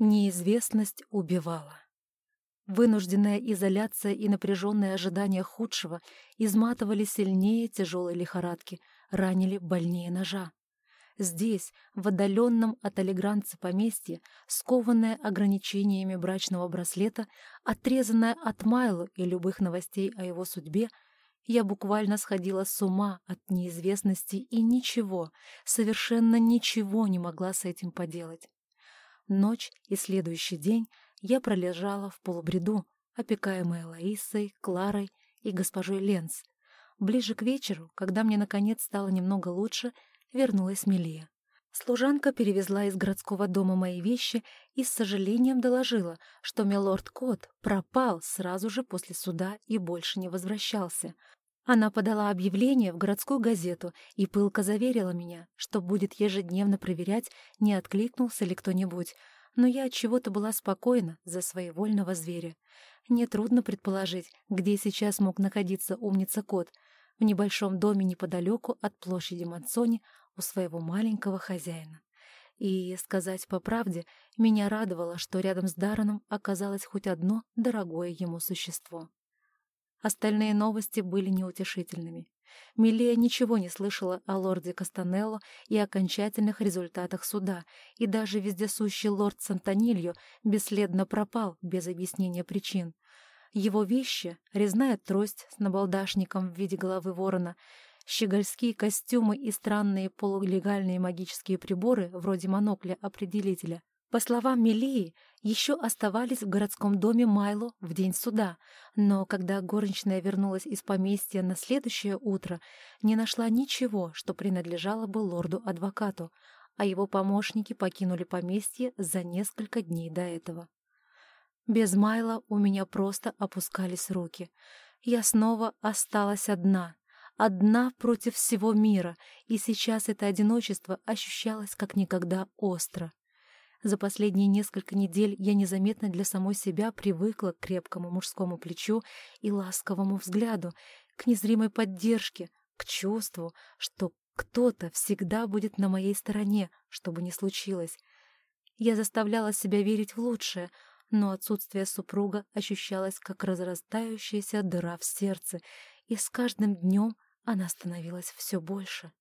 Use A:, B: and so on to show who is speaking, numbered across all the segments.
A: Неизвестность убивала. Вынужденная изоляция и напряженное ожидание худшего изматывали сильнее тяжелой лихорадки, ранили больнее ножа. Здесь, в отдаленном от Алигранца поместье, скованная ограничениями брачного браслета, отрезанная от Майлу и любых новостей о его судьбе, я буквально сходила с ума от неизвестности и ничего, совершенно ничего не могла с этим поделать. Ночь и следующий день я пролежала в полубреду, опекаемая Лаисой, Кларой и госпожой Ленц. Ближе к вечеру, когда мне наконец стало немного лучше, вернулась Мелия. Служанка перевезла из городского дома мои вещи и с сожалением доложила, что милорд Кот пропал сразу же после суда и больше не возвращался. Она подала объявление в городскую газету и пылко заверила меня, что будет ежедневно проверять, не откликнулся ли кто-нибудь, но я от чего-то была спокойна за своевольного зверя. Нетрудно предположить, где сейчас мог находиться умница-кот, в небольшом доме неподалеку от площади Мансони у своего маленького хозяина. И, сказать по правде, меня радовало, что рядом с Дараном оказалось хоть одно дорогое ему существо. Остальные новости были неутешительными. Милея ничего не слышала о лорде Кастанелло и окончательных результатах суда, и даже вездесущий лорд Сантонильо бесследно пропал без объяснения причин. Его вещи, резная трость с набалдашником в виде головы ворона, щегольские костюмы и странные полулегальные магические приборы, вроде монокля-определителя, по словам Мелии, еще оставались в городском доме Майло в день суда, но когда горничная вернулась из поместья на следующее утро, не нашла ничего, что принадлежало бы лорду-адвокату, а его помощники покинули поместье за несколько дней до этого. Без Майла у меня просто опускались руки. Я снова осталась одна, одна против всего мира, и сейчас это одиночество ощущалось как никогда остро. За последние несколько недель я незаметно для самой себя привыкла к крепкому мужскому плечу и ласковому взгляду, к незримой поддержке, к чувству, что кто-то всегда будет на моей стороне, что бы ни случилось. Я заставляла себя верить в лучшее, но отсутствие супруга ощущалось как разрастающаяся дыра в сердце, и с каждым днем она становилась все больше.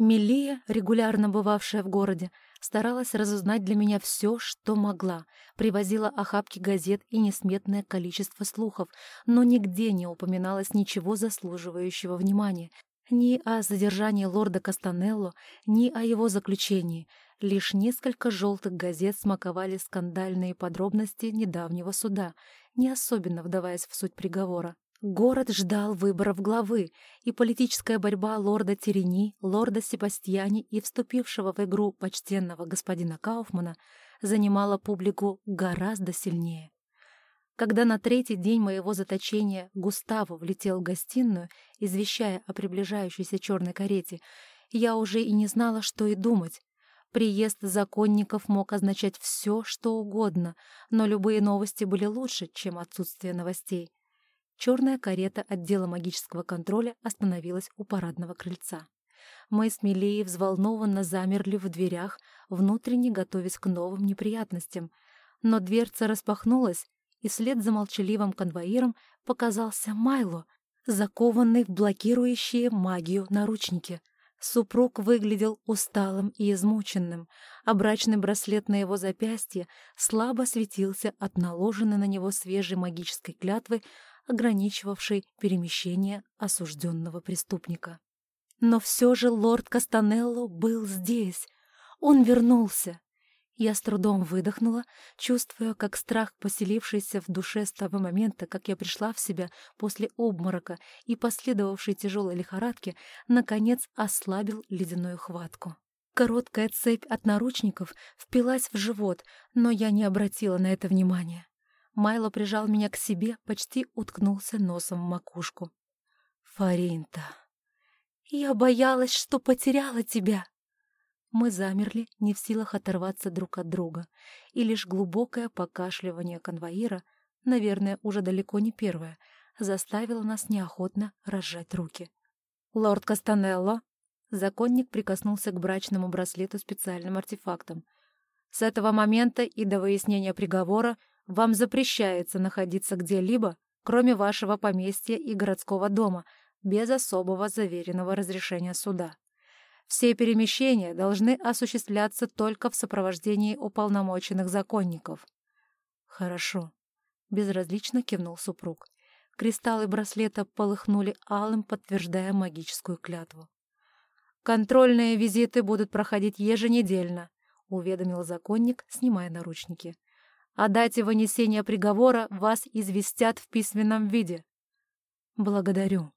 A: Мелия, регулярно бывавшая в городе, старалась разузнать для меня все, что могла, привозила охапки газет и несметное количество слухов, но нигде не упоминалось ничего заслуживающего внимания, ни о задержании лорда Кастанелло, ни о его заключении. Лишь несколько желтых газет смаковали скандальные подробности недавнего суда, не особенно вдаваясь в суть приговора. Город ждал выборов главы, и политическая борьба лорда Терени, лорда Себастьяни и вступившего в игру почтенного господина Кауфмана занимала публику гораздо сильнее. Когда на третий день моего заточения Густаво влетел в гостиную, извещая о приближающейся черной карете, я уже и не знала, что и думать. Приезд законников мог означать все, что угодно, но любые новости были лучше, чем отсутствие новостей черная карета отдела магического контроля остановилась у парадного крыльца. Мы с взволнованно замерли в дверях, внутренне готовясь к новым неприятностям. Но дверца распахнулась, и вслед за молчаливым конвоиром показался Майло, закованный в блокирующие магию наручники. Супруг выглядел усталым и измученным, а брачный браслет на его запястье слабо светился от наложенной на него свежей магической клятвы ограничивавший перемещение осужденного преступника. Но все же лорд Кастанелло был здесь. Он вернулся. Я с трудом выдохнула, чувствуя, как страх, поселившийся в душе с того момента, как я пришла в себя после обморока и последовавшей тяжелой лихорадки, наконец ослабил ледяную хватку. Короткая цепь от наручников впилась в живот, но я не обратила на это внимания. Майло прижал меня к себе, почти уткнулся носом в макушку. «Фаринта, я боялась, что потеряла тебя!» Мы замерли, не в силах оторваться друг от друга, и лишь глубокое покашливание конвоира, наверное, уже далеко не первое, заставило нас неохотно разжать руки. «Лорд Кастанелло!» Законник прикоснулся к брачному браслету специальным артефактом. С этого момента и до выяснения приговора вам запрещается находиться где-либо, кроме вашего поместья и городского дома, без особого заверенного разрешения суда. Все перемещения должны осуществляться только в сопровождении уполномоченных законников. Хорошо. Безразлично кивнул супруг. Кристаллы браслета полыхнули алым, подтверждая магическую клятву. «Контрольные визиты будут проходить еженедельно», — уведомил законник, снимая наручники. «О дате вынесения приговора вас известят в письменном виде». «Благодарю».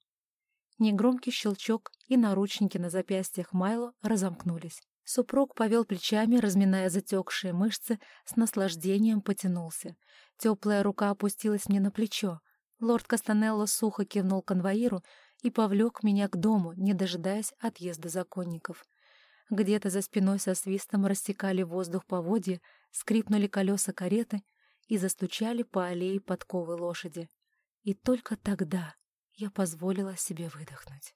A: Негромкий щелчок, и наручники на запястьях Майло разомкнулись. Супруг повел плечами, разминая затекшие мышцы, с наслаждением потянулся. Теплая рука опустилась мне на плечо. Лорд Кастанелло сухо кивнул конвоиру и повлек меня к дому, не дожидаясь отъезда законников. Где-то за спиной со свистом рассекали воздух поводья, скрипнули колеса кареты и застучали по аллее подковы лошади. И только тогда я позволила себе выдохнуть.